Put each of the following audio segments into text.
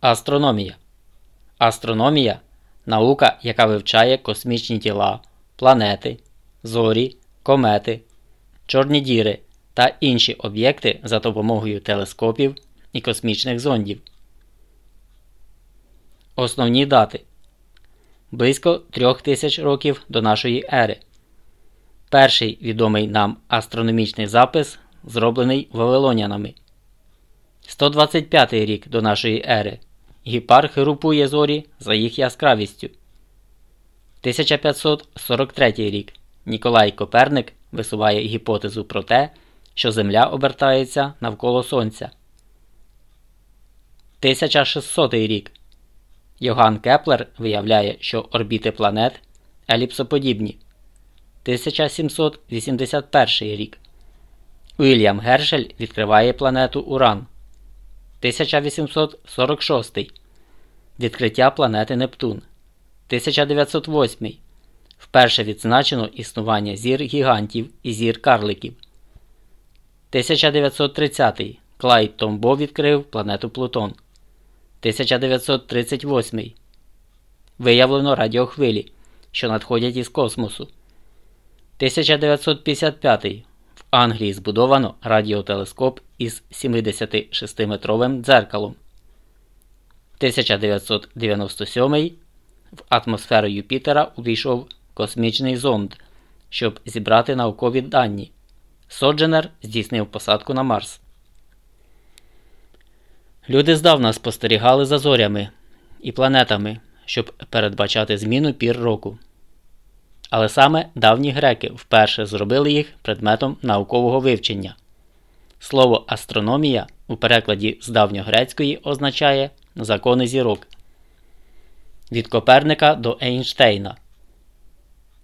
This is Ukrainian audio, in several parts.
Астрономія. Астрономія наука, яка вивчає космічні тіла, планети, зорі, комети, чорні діри та інші об'єкти за допомогою телескопів і космічних зондів. Основні дати близько трьох тисяч років до нашої ери. Перший відомий нам астрономічний запис зроблений вавилонянами. 125 рік до нашої ери. Гіпарх групує зорі за їх яскравістю. 1543 рік. Ніколай Коперник висуває гіпотезу про те, що Земля обертається навколо Сонця. 1600 рік. Йоган Кеплер виявляє, що орбіти планет еліпсоподібні. 1781 рік. Уільям Гершель відкриває планету Уран. 1846. Відкриття планети Нептун. 1908. Вперше відзначено існування зір гігантів і зір карликів. 1930. Клайд Томбо відкрив планету Плутон. 1938. Виявлено радіохвилі, що надходять із космосу. 1955. Англії збудовано радіотелескоп із 76-метровим дзеркалом. 1997. В атмосферу Юпітера увійшов космічний зонд, щоб зібрати наукові дані. Содженер здійснив посадку на Марс. Люди здавна спостерігали за зорями і планетами, щоб передбачати зміну пір року. Але саме давні греки вперше зробили їх предметом наукового вивчення. Слово астрономія у перекладі з давньогрецької означає закони зірок. Від Коперника до Ейнштейна.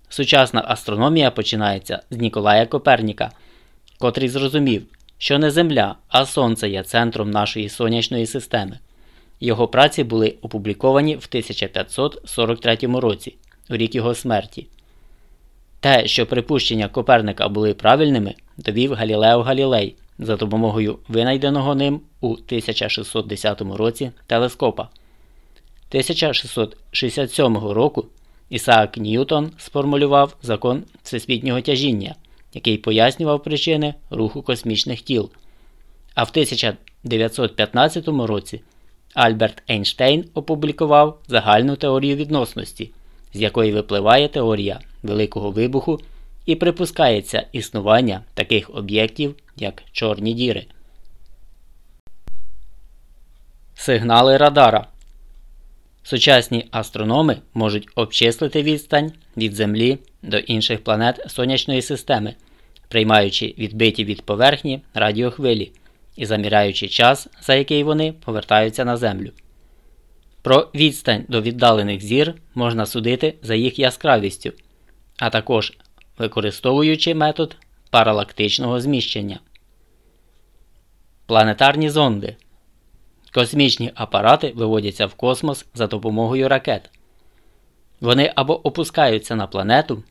Сучасна астрономія починається з Ніколая Коперніка, котрий зрозумів, що не Земля, а Сонце є центром нашої сонячної системи. Його праці були опубліковані в 1543 році, у рік його смерті. Те, що припущення Коперника були правильними, довів Галілео Галілей за допомогою винайденого ним у 1610 році телескопа. 1667 року Ісаак Ньютон сформулював закон всесвітнього тяжіння який пояснював причини руху космічних тіл. А в 1915 році Альберт Ейнштейн опублікував загальну теорію відносності, з якої випливає теорія Великого вибуху і припускається існування таких об'єктів, як чорні діри. Сигнали радара. Сучасні астрономи можуть обчислити відстань від Землі до інших планет сонячної системи, приймаючи відбиті від поверхні радіохвилі і заміряючи час, за який вони повертаються на Землю. Про відстань до віддалених зір можна судити за їх яскравістю, а також використовуючи метод паралактичного зміщення. Планетарні зонди. Космічні апарати виводяться в космос за допомогою ракет. Вони або опускаються на планету,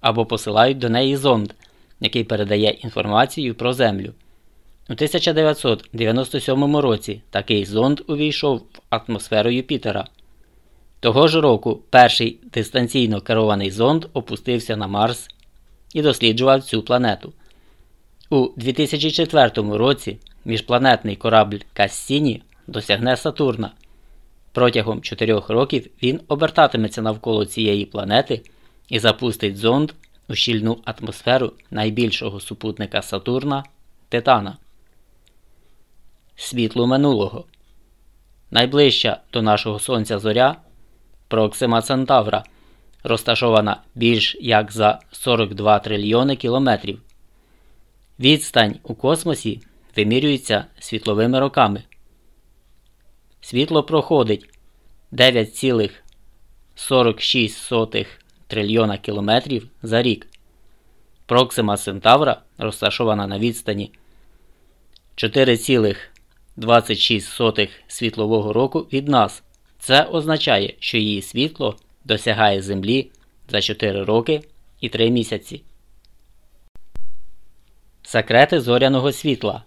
або посилають до неї зонд, який передає інформацію про Землю. У 1997 році такий зонд увійшов в атмосферу Юпітера. Того ж року перший дистанційно керований зонд опустився на Марс і досліджував цю планету. У 2004 році міжпланетний корабль Кассіні досягне Сатурна. Протягом 4 років він обертатиметься навколо цієї планети і запустить зонд у щільну атмосферу найбільшого супутника Сатурна Титана. Світло минулого. Найближча до нашого Сонця зоря Проксима Центавра, розташована більш як за 42 трильйони кілометрів. Відстань у космосі вимірюється світловими роками. Світло проходить 9,46 трильйона кілометрів за рік. Проксима Центавра розташована на відстані 4,26 світлового року від нас. Це означає, що її світло досягає Землі за 4 роки і 3 місяці. Секрети зоряного світла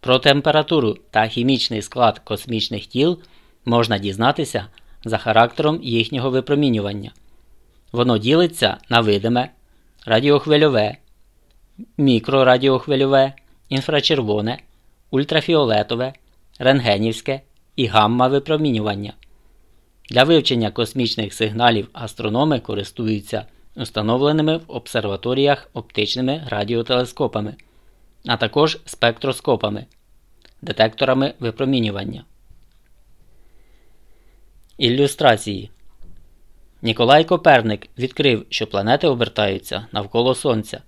Про температуру та хімічний склад космічних тіл можна дізнатися за характером їхнього випромінювання. Воно ділиться на видиме, радіохвильове, мікрорадіохвильове, інфрачервоне, ультрафіолетове, рентгенівське і гамма випромінювання. Для вивчення космічних сигналів астрономи користуються установленими в обсерваторіях оптичними радіотелескопами, а також спектроскопами, детекторами випромінювання. Ілюстрації Ніколай Коперник відкрив, що планети обертаються навколо Сонця.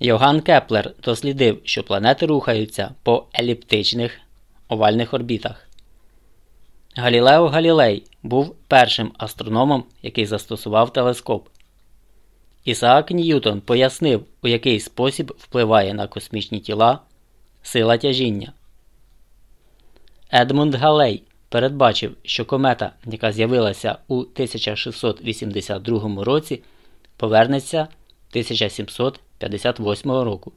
Йоган Кеплер дослідив, що планети рухаються по еліптичних овальних орбітах. Галілео Галілей був першим астрономом, який застосував телескоп. Ісаак Ньютон пояснив, у який спосіб впливає на космічні тіла сила тяжіння. Едмунд Галей передбачив, що комета, яка з'явилася у 1682 році, повернеться 1758 року.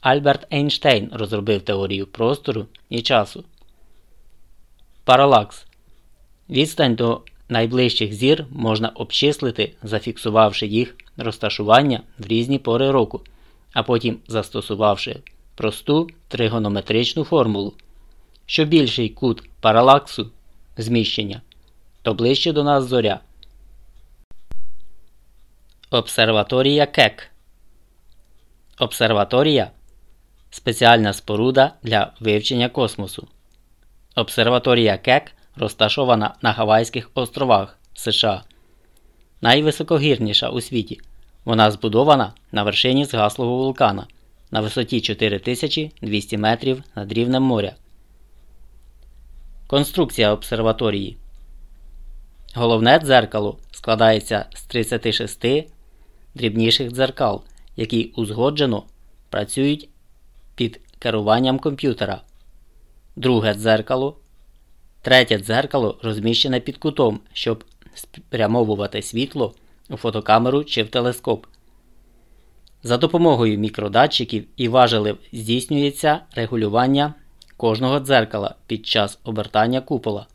Альберт Ейнштейн розробив теорію простору і часу. Паралакс. Відстань до найближчих зір можна обчислити, зафіксувавши їх розташування в різні пори року, а потім застосувавши просту тригонометричну формулу. Що більший кут паралаксу зміщення, то ближче до нас зоря. Обсерваторія Кек. Обсерваторія спеціальна споруда для вивчення космосу. Обсерваторія Кек розташована на Гавайських островах США. Найвисокогірніша у світі. Вона збудована на вершині згаслого вулкана на висоті 4200 метрів над рівнем моря. Конструкція обсерваторії. Головне дзеркало складається з 36 дрібніших дзеркал, які узгоджено працюють під керуванням комп'ютера. Друге дзеркало. Третє дзеркало розміщене під кутом, щоб спрямовувати світло у фотокамеру чи в телескоп. За допомогою мікродатчиків і важелів здійснюється регулювання кожного дзеркала під час обертання купола.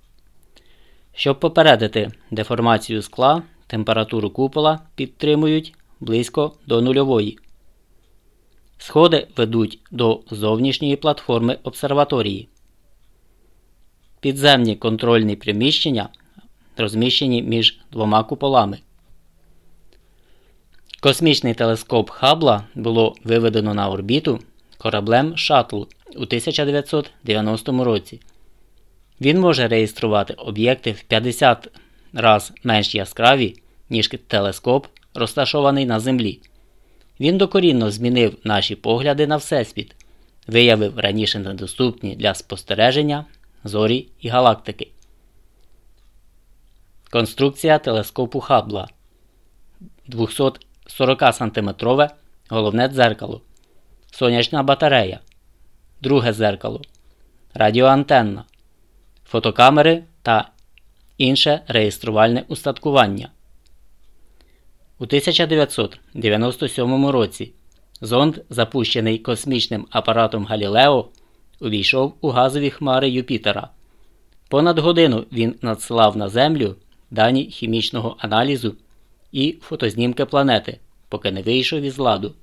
Щоб попередити деформацію скла, температуру купола підтримують близько до нульової. Сходи ведуть до зовнішньої платформи обсерваторії. Підземні контрольні приміщення розміщені між двома куполами. Космічний телескоп Хабла було виведено на орбіту кораблем Шаттл у 1990 році. Він може реєструвати об'єкти в 50 раз менш яскраві, ніж телескоп, розташований на Землі. Він докорінно змінив наші погляди на Всесвіт, виявив раніше недоступні для спостереження зорі і галактики. Конструкція телескопу Хабла 240 см головне дзеркало, сонячна батарея, друге дзеркало, радіоантенна, фотокамери та інше реєструвальне устаткування. У 1997 році зонд, запущений космічним апаратом Галілео, увійшов у газові хмари Юпітера. Понад годину він надсилав на Землю дані хімічного аналізу і фотознімки планети, поки не вийшов із ладу.